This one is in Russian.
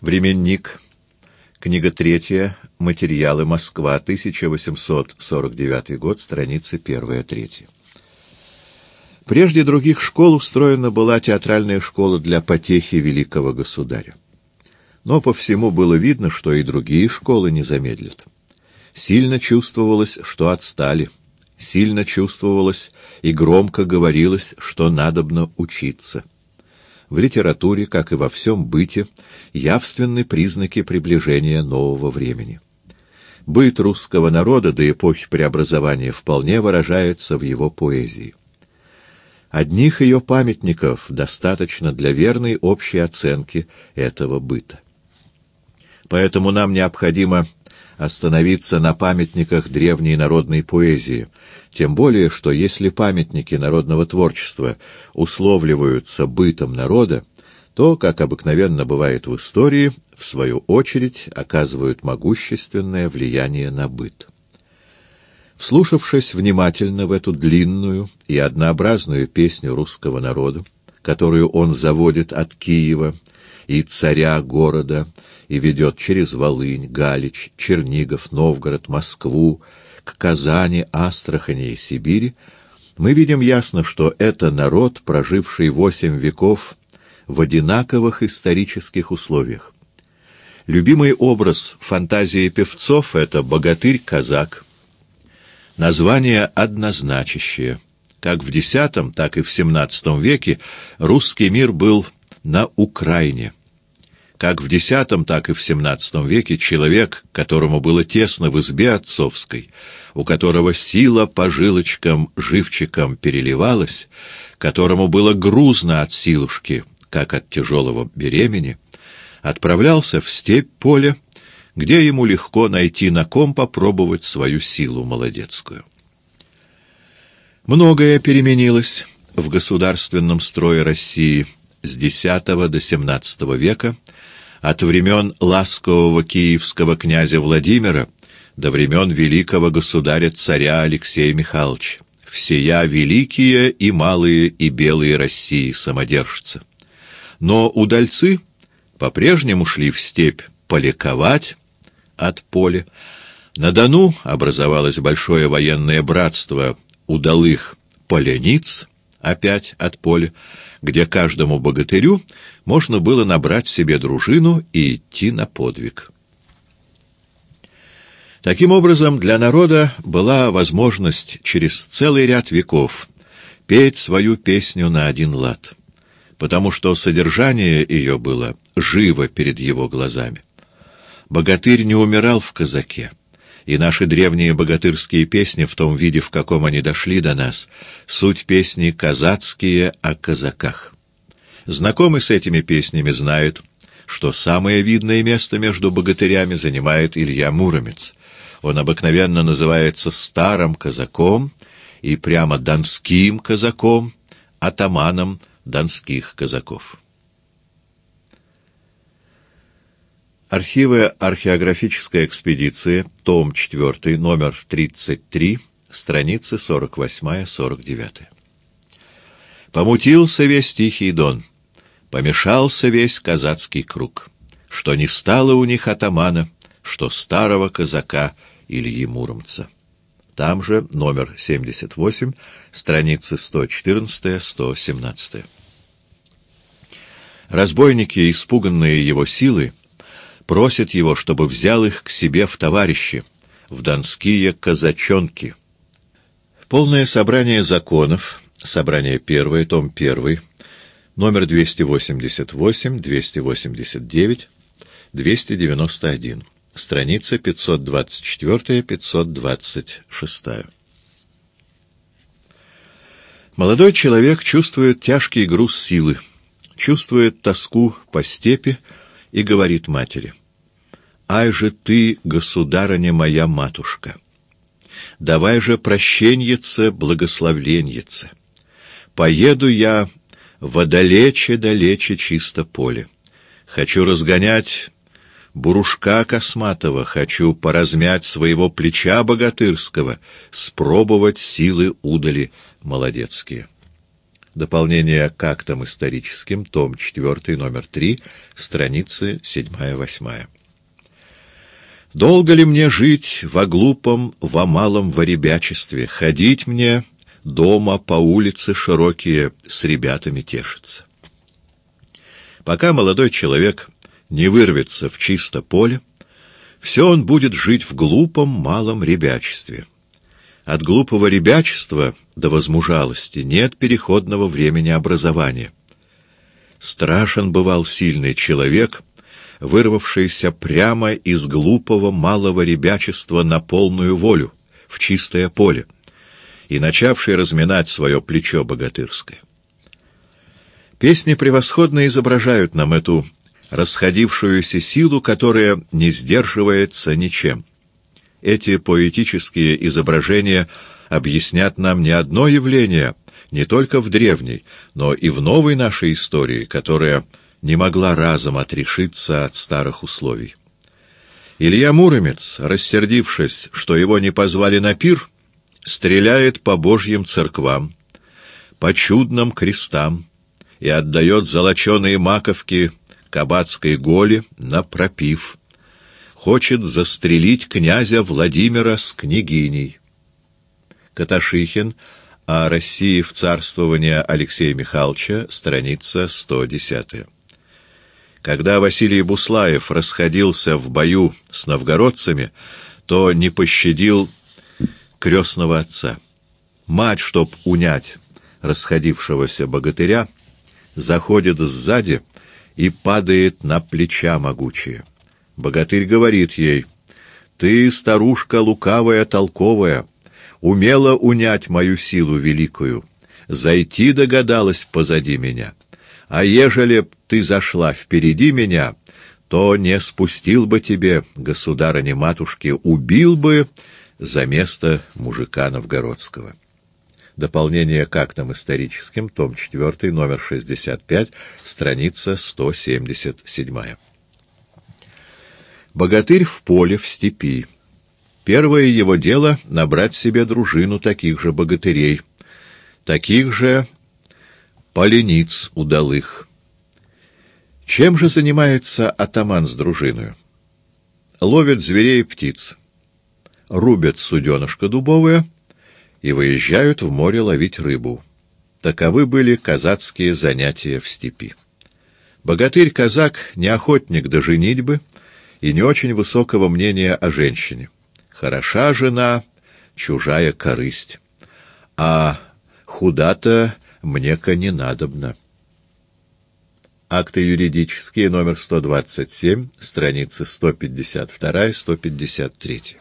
Временник. Книга третья. Материалы. Москва. 1849 год. Страницы 1-3. Прежде других школ устроена была театральная школа для потехи великого государя. Но по всему было видно, что и другие школы не замедлят. Сильно чувствовалось, что отстали. Сильно чувствовалось и громко говорилось, что надобно учиться в литературе, как и во всем быте, явственны признаки приближения нового времени. Быт русского народа до эпохи преобразования вполне выражается в его поэзии. Одних ее памятников достаточно для верной общей оценки этого быта. Поэтому нам необходимо остановиться на памятниках древней народной поэзии, тем более, что если памятники народного творчества условливаются бытом народа, то, как обыкновенно бывает в истории, в свою очередь оказывают могущественное влияние на быт. Вслушавшись внимательно в эту длинную и однообразную песню русского народа, которую он заводит от Киева и царя города, и ведет через Волынь, Галич, Чернигов, Новгород, Москву, к Казани, Астрахани и Сибири, мы видим ясно, что это народ, проживший восемь веков в одинаковых исторических условиях. Любимый образ фантазии певцов — это богатырь-казак. Название однозначащее. Как в X, так и в XVII веке русский мир был на Украине. Как в X, так и в XVII веке человек, которому было тесно в избе отцовской, у которого сила по жилочкам живчиком переливалась, которому было грузно от силушки, как от тяжелого беремени, отправлялся в степь поле, где ему легко найти на ком попробовать свою силу молодецкую. Многое переменилось в государственном строе России с X до XVII века, от времен ласкового киевского князя Владимира до времен великого государя-царя Алексея Михайловича, всея великие и малые и белые России самодержцы. Но удальцы по-прежнему шли в степь поликовать от поля. На Дону образовалось большое военное братство удалых поляниц, опять от поля, где каждому богатырю можно было набрать себе дружину и идти на подвиг. Таким образом, для народа была возможность через целый ряд веков петь свою песню на один лад, потому что содержание ее было живо перед его глазами. Богатырь не умирал в казаке, и наши древние богатырские песни в том виде, в каком они дошли до нас, суть песни казацкие о казаках. Знакомый с этими песнями знают, что самое видное место между богатырями занимает Илья Муромец. Он обыкновенно называется старым казаком и прямо донским казаком, атаманом донских казаков. Архивы археографической экспедиции, том 4, номер 33, страницы 48-49. Помутился весь Тихий Дон, помешался весь казацкий круг, что не стало у них атамана, что старого казака Ильи Муромца. Там же номер 78, страницы 114-117. Разбойники, испуганные его силы, просят его, чтобы взял их к себе в товарищи, в донские казачонки. Полное собрание законов, собрание первое, том первый, номер 288, 289, 291, страница 524-526. Молодой человек чувствует тяжкий груз силы, чувствует тоску по степи, и говорит матери, «Ай же ты, государыня моя матушка! Давай же прощеньице, благословленьице! Поеду я в далече-далече чисто поле. Хочу разгонять бурушка косматого, хочу поразмять своего плеча богатырского, спробовать силы удали молодецкие». Дополнение к актам историческим, том 4, номер 3, страницы 7-8. Долго ли мне жить во глупом, во малом воребячестве, ходить мне дома по улице широкие с ребятами тешиться? Пока молодой человек не вырвется в чисто поле, все он будет жить в глупом, малом ребячестве. От глупого ребячества до возмужалости нет переходного времени образования. Страшен бывал сильный человек, вырвавшийся прямо из глупого малого ребячества на полную волю, в чистое поле, и начавший разминать свое плечо богатырское. Песни превосходно изображают нам эту расходившуюся силу, которая не сдерживается ничем. Эти поэтические изображения объяснят нам не одно явление, не только в древней, но и в новой нашей истории, которая не могла разом отрешиться от старых условий. Илья Муромец, рассердившись, что его не позвали на пир, стреляет по божьим церквам, по чудным крестам и отдает золоченые маковки кабацкой голи на пропив. Хочет застрелить князя Владимира с княгиней. Каташихин о России в царствование Алексея Михайловича, страница 110. Когда Василий Буслаев расходился в бою с новгородцами, то не пощадил крестного отца. Мать, чтоб унять расходившегося богатыря, заходит сзади и падает на плеча могучие. Богатырь говорит ей, «Ты, старушка лукавая, толковая, умела унять мою силу великую, зайти догадалась позади меня. А ежели б ты зашла впереди меня, то не спустил бы тебе, государыне-матушке, убил бы за место мужика новгородского». Дополнение к актам историческим, том 4, номер 65, страница 177. Богатырь в поле, в степи. Первое его дело — набрать себе дружину таких же богатырей, таких же полениц удалых. Чем же занимается атаман с дружиной? Ловят зверей и птиц, рубят суденышко дубовое — и выезжают в море ловить рыбу. Таковы были казацкие занятия в степи. Богатырь-казак не охотник до женитьбы и не очень высокого мнения о женщине. Хороша жена, чужая корысть. А худа-то мне-ка не надобно. Акты юридические, номер 127, страницы 152-153.